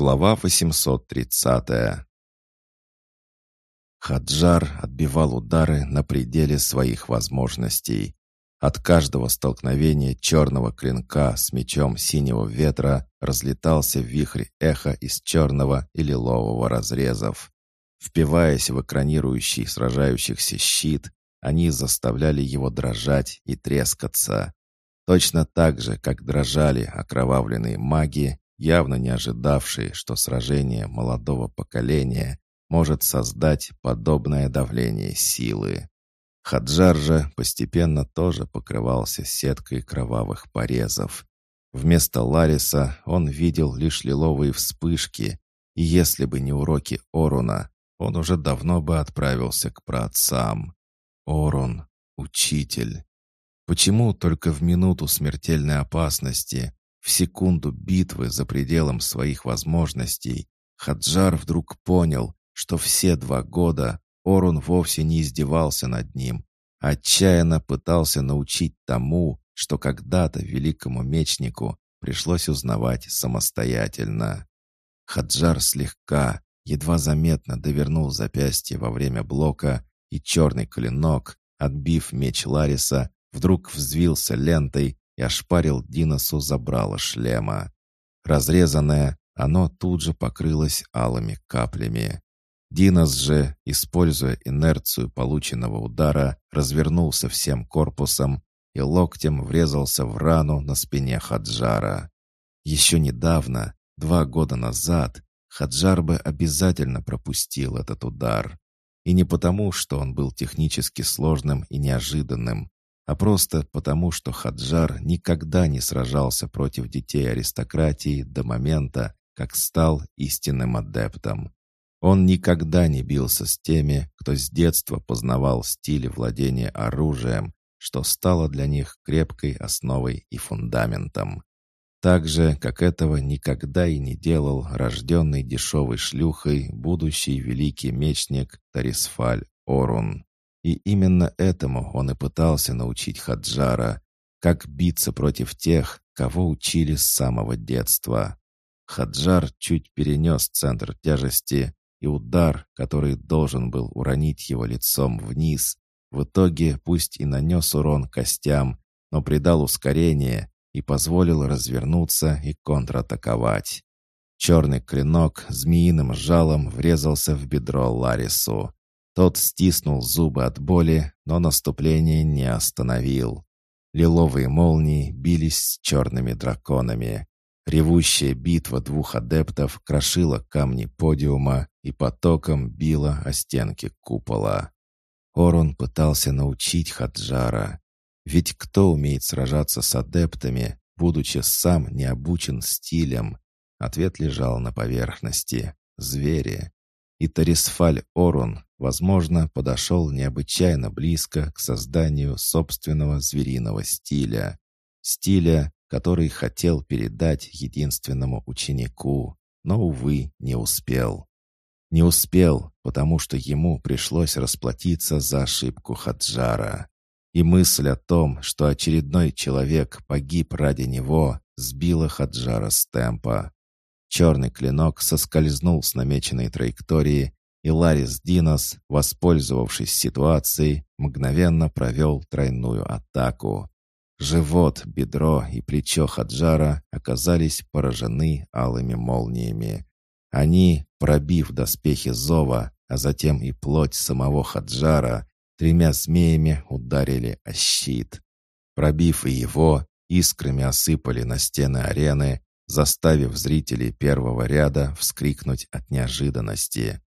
Глава 830 Хаджар отбивал удары на пределе своих возможностей. От каждого столкновения черного клинка с мечом синего ветра разлетался вихрь эха из черного и лилового разрезов. Впиваясь в экранирующий сражающихся щит, они заставляли его дрожать и трескаться. Точно так же, как дрожали окровавленные маги, явно не ожидавшие, что сражение молодого поколения может создать подобное давление силы. Хаджар же постепенно тоже покрывался сеткой кровавых порезов. Вместо Лариса он видел лишь лиловые вспышки, и если бы не уроки Оруна, он уже давно бы отправился к праотцам. Орун, учитель. Почему только в минуту смертельной опасности, в секунду битвы за пределом своих возможностей, Хаджар вдруг понял, что все два года Орун вовсе не издевался над ним, а отчаянно пытался научить тому, что когда-то великому мечнику пришлось узнавать самостоятельно. Хаджар слегка, едва заметно довернул запястье во время блока, и черный клинок, отбив меч Лариса, вдруг взвился лентой и ошпарил Диносу забрало шлема. Разрезанное, оно тут же покрылось алыми каплями. Динос же, используя инерцию полученного удара, развернулся всем корпусом и локтем врезался в рану на спине Хаджара. Еще недавно, два года назад, Хаджар бы обязательно пропустил этот удар. И не потому, что он был технически сложным и неожиданным, а просто потому, что Хаджар никогда не сражался против детей аристократии до момента, как стал истинным адептом. Он никогда не бился с теми, кто с детства познавал стили владения оружием, что стало для них крепкой основой и фундаментом. Так же, как этого никогда и не делал рожденный дешевой шлюхой будущий великий мечник Тарисфаль Орун. И именно этому он и пытался научить Хаджара, как биться против тех, кого учили с самого детства. Хаджар чуть перенес центр тяжести, и удар, который должен был уронить его лицом вниз, в итоге пусть и нанес урон костям, но придал ускорение и позволил развернуться и контратаковать. Черный клинок змеиным жалом врезался в бедро Ларису. Тот стиснул зубы от боли, но наступление не остановил. Лиловые молнии бились с черными драконами. Ревущая битва двух адептов крошила камни подиума и потоком била о стенки купола. Орун пытался научить Хаджара. Ведь кто умеет сражаться с адептами, будучи сам не обучен стилем? Ответ лежал на поверхности. Звери. И Тарисфаль Орун, возможно, подошел необычайно близко к созданию собственного звериного стиля. Стиля, который хотел передать единственному ученику, но, увы, не успел. Не успел, потому что ему пришлось расплатиться за ошибку Хаджара. И мысль о том, что очередной человек погиб ради него, сбила Хаджара с темпа. Черный клинок соскользнул с намеченной траектории, и Ларис Динос, воспользовавшись ситуацией, мгновенно провел тройную атаку. Живот, бедро и плечо Хаджара оказались поражены алыми молниями. Они, пробив доспехи Зова, а затем и плоть самого Хаджара, тремя змеями ударили о щит. Пробив и его, искрами осыпали на стены арены, заставив зрителей первого ряда вскрикнуть от неожиданности.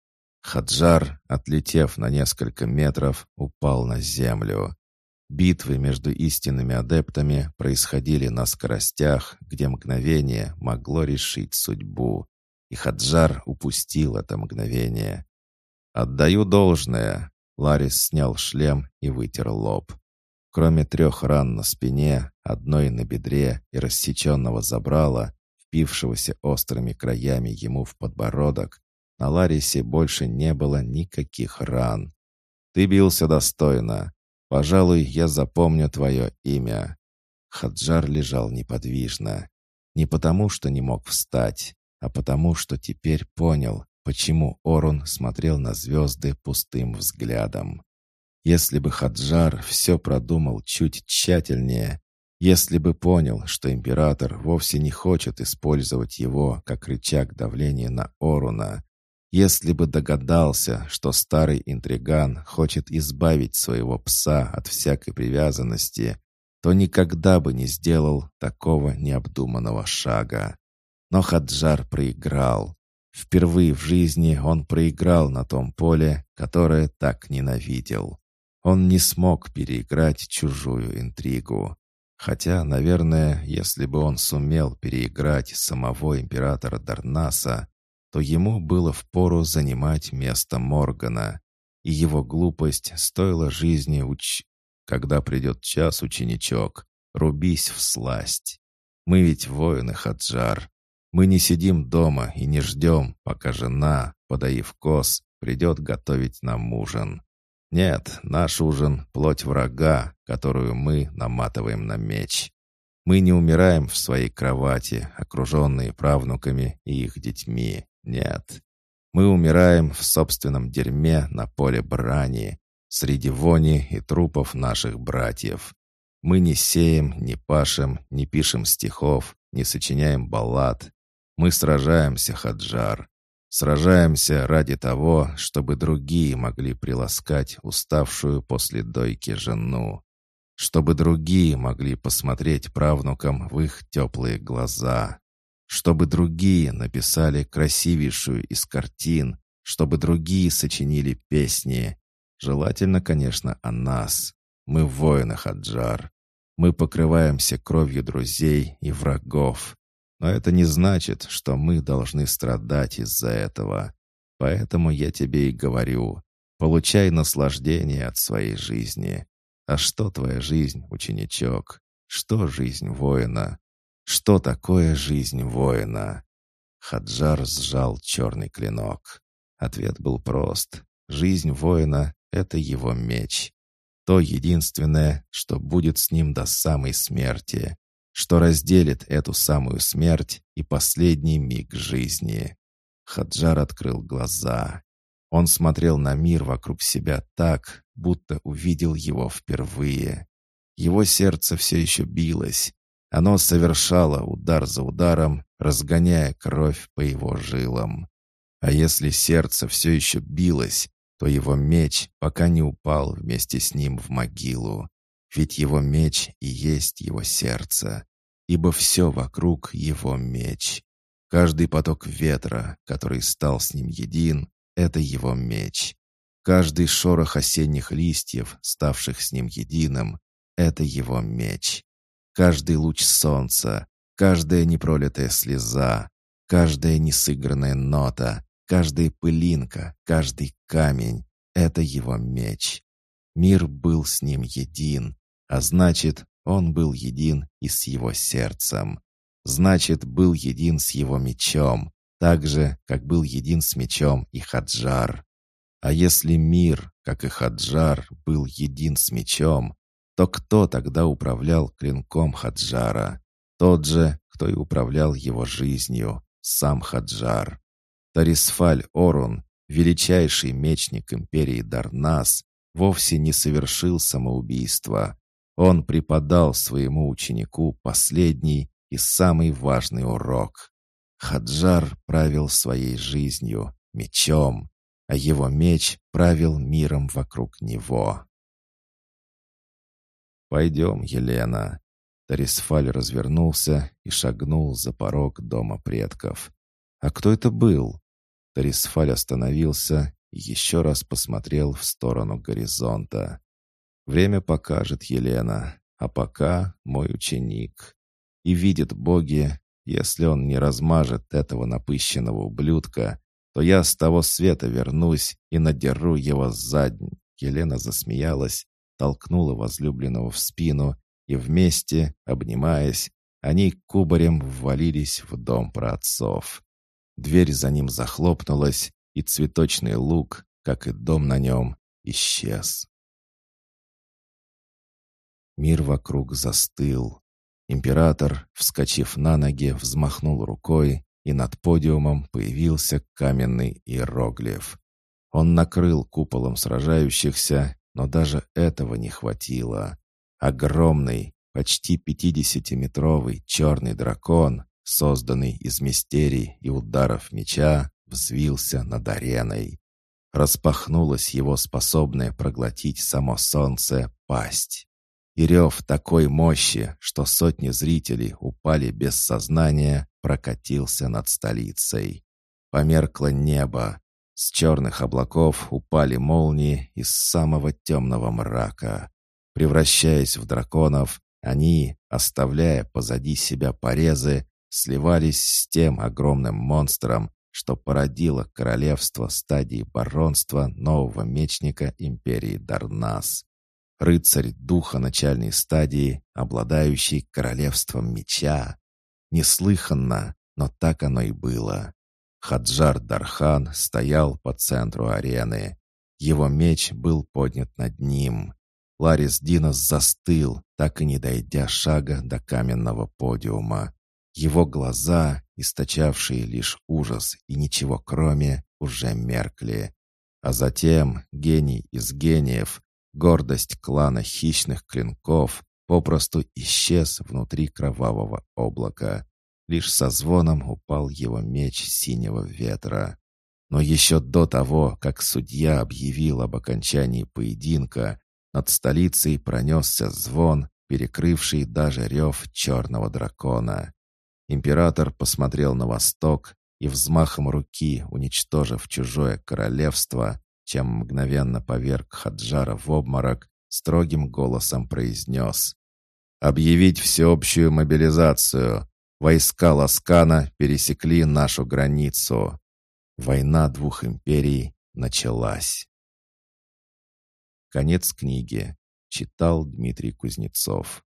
Хаджар, отлетев на несколько метров, упал на землю. Битвы между истинными адептами происходили на скоростях, где мгновение могло решить судьбу. И Хаджар упустил это мгновение. «Отдаю должное!» Ларис снял шлем и вытер лоб. Кроме трех ран на спине, одной на бедре и рассеченного забрала, впившегося острыми краями ему в подбородок, на Ларисе больше не было никаких ран. «Ты бился достойно. Пожалуй, я запомню твое имя». Хаджар лежал неподвижно. Не потому, что не мог встать. а потому что теперь понял, почему Орун смотрел на звезды пустым взглядом. Если бы Хаджар все продумал чуть тщательнее, если бы понял, что император вовсе не хочет использовать его как рычаг давления на Оруна, если бы догадался, что старый интриган хочет избавить своего пса от всякой привязанности, то никогда бы не сделал такого необдуманного шага. Но Хаджар проиграл. Впервые в жизни он проиграл на том поле, которое так ненавидел. Он не смог переиграть чужую интригу. Хотя, наверное, если бы он сумел переиграть самого императора Дарнаса, то ему было впору занимать место Моргана, и его глупость стоила жизни уч... Когда придет час, ученичок, рубись в сласть. Мы ведь воины, Хаджар. Мы не сидим дома и не ждем, пока жена, подаив коз, придет готовить нам ужин. Нет, наш ужин — плоть врага, которую мы наматываем на меч. Мы не умираем в своей кровати, окруженные правнуками и их детьми. Нет. Мы умираем в собственном дерьме на поле брани, среди вони и трупов наших братьев. Мы не сеем, не пашем, не пишем стихов, не сочиняем баллад. Мы сражаемся, Хаджар. Сражаемся ради того, чтобы другие могли приласкать уставшую после дойки жену. Чтобы другие могли посмотреть правнукам в их теплые глаза. Чтобы другие написали красивейшую из картин. Чтобы другие сочинили песни. Желательно, конечно, о нас. Мы воины, Хаджар. Мы покрываемся кровью друзей и врагов. Но это не значит, что мы должны страдать из-за этого. Поэтому я тебе и говорю, получай наслаждение от своей жизни. А что твоя жизнь, ученичок? Что жизнь воина? Что такое жизнь воина? Хаджар сжал черный клинок. Ответ был прост. Жизнь воина — это его меч. То единственное, что будет с ним до самой смерти что разделит эту самую смерть и последний миг жизни. Хаджар открыл глаза. Он смотрел на мир вокруг себя так, будто увидел его впервые. Его сердце все еще билось. Оно совершало удар за ударом, разгоняя кровь по его жилам. А если сердце все еще билось, то его меч пока не упал вместе с ним в могилу. Ведь его меч и есть его сердце ибо все вокруг его меч. Каждый поток ветра, который стал с ним един, — это его меч. Каждый шорох осенних листьев, ставших с ним единым, — это его меч. Каждый луч солнца, каждая непролитая слеза, каждая несыгранная нота, каждая пылинка, каждый камень — это его меч. Мир был с ним един, а значит, он был един и с его сердцем. Значит, был един с его мечом, так же, как был един с мечом и Хаджар. А если мир, как и Хаджар, был един с мечом, то кто тогда управлял клинком Хаджара? Тот же, кто и управлял его жизнью, сам Хаджар. Тарисфаль Орун, величайший мечник империи Дарнас, вовсе не совершил самоубийство. Он преподал своему ученику последний и самый важный урок. Хаджар правил своей жизнью, мечом, а его меч правил миром вокруг него. «Пойдем, Елена». Тарисфаль развернулся и шагнул за порог дома предков. «А кто это был?» Тарисфаль остановился и еще раз посмотрел в сторону горизонта. Время покажет Елена, а пока мой ученик. И видит боги, если он не размажет этого напыщенного ублюдка, то я с того света вернусь и надеру его сзади. Елена засмеялась, толкнула возлюбленного в спину, и вместе, обнимаясь, они кубарем ввалились в дом праотцов. Дверь за ним захлопнулась, и цветочный луг, как и дом на нем, исчез. Мир вокруг застыл. Император, вскочив на ноги, взмахнул рукой, и над подиумом появился каменный иероглиф. Он накрыл куполом сражающихся, но даже этого не хватило. Огромный, почти пятидесятиметровый черный дракон, созданный из мистерий и ударов меча, взвился над ареной. Распахнулась его способная проглотить само солнце пасть. И рев такой мощи, что сотни зрителей упали без сознания, прокатился над столицей. Померкло небо. С черных облаков упали молнии из самого темного мрака. Превращаясь в драконов, они, оставляя позади себя порезы, сливались с тем огромным монстром, что породило королевство стадии баронства нового мечника империи Дарнас. Рыцарь духа начальной стадии, обладающий королевством меча. Неслыханно, но так оно и было. Хаджар Дархан стоял по центру арены. Его меч был поднят над ним. Ларис Динос застыл, так и не дойдя шага до каменного подиума. Его глаза, источавшие лишь ужас и ничего кроме, уже меркли. А затем гений из гениев, гордость клана хищных клинков, попросту исчез внутри кровавого облака. Лишь со звоном упал его меч синего ветра. Но еще до того, как судья объявил об окончании поединка, над столицей пронесся звон, перекрывший даже рев черного дракона. Император посмотрел на восток и взмахом руки, уничтожив чужое королевство, чем мгновенно поверг Хаджара в обморок, строгим голосом произнес «Объявить всеобщую мобилизацию. Войска Ласкана пересекли нашу границу». Война двух империй началась. Конец книги. Читал Дмитрий Кузнецов.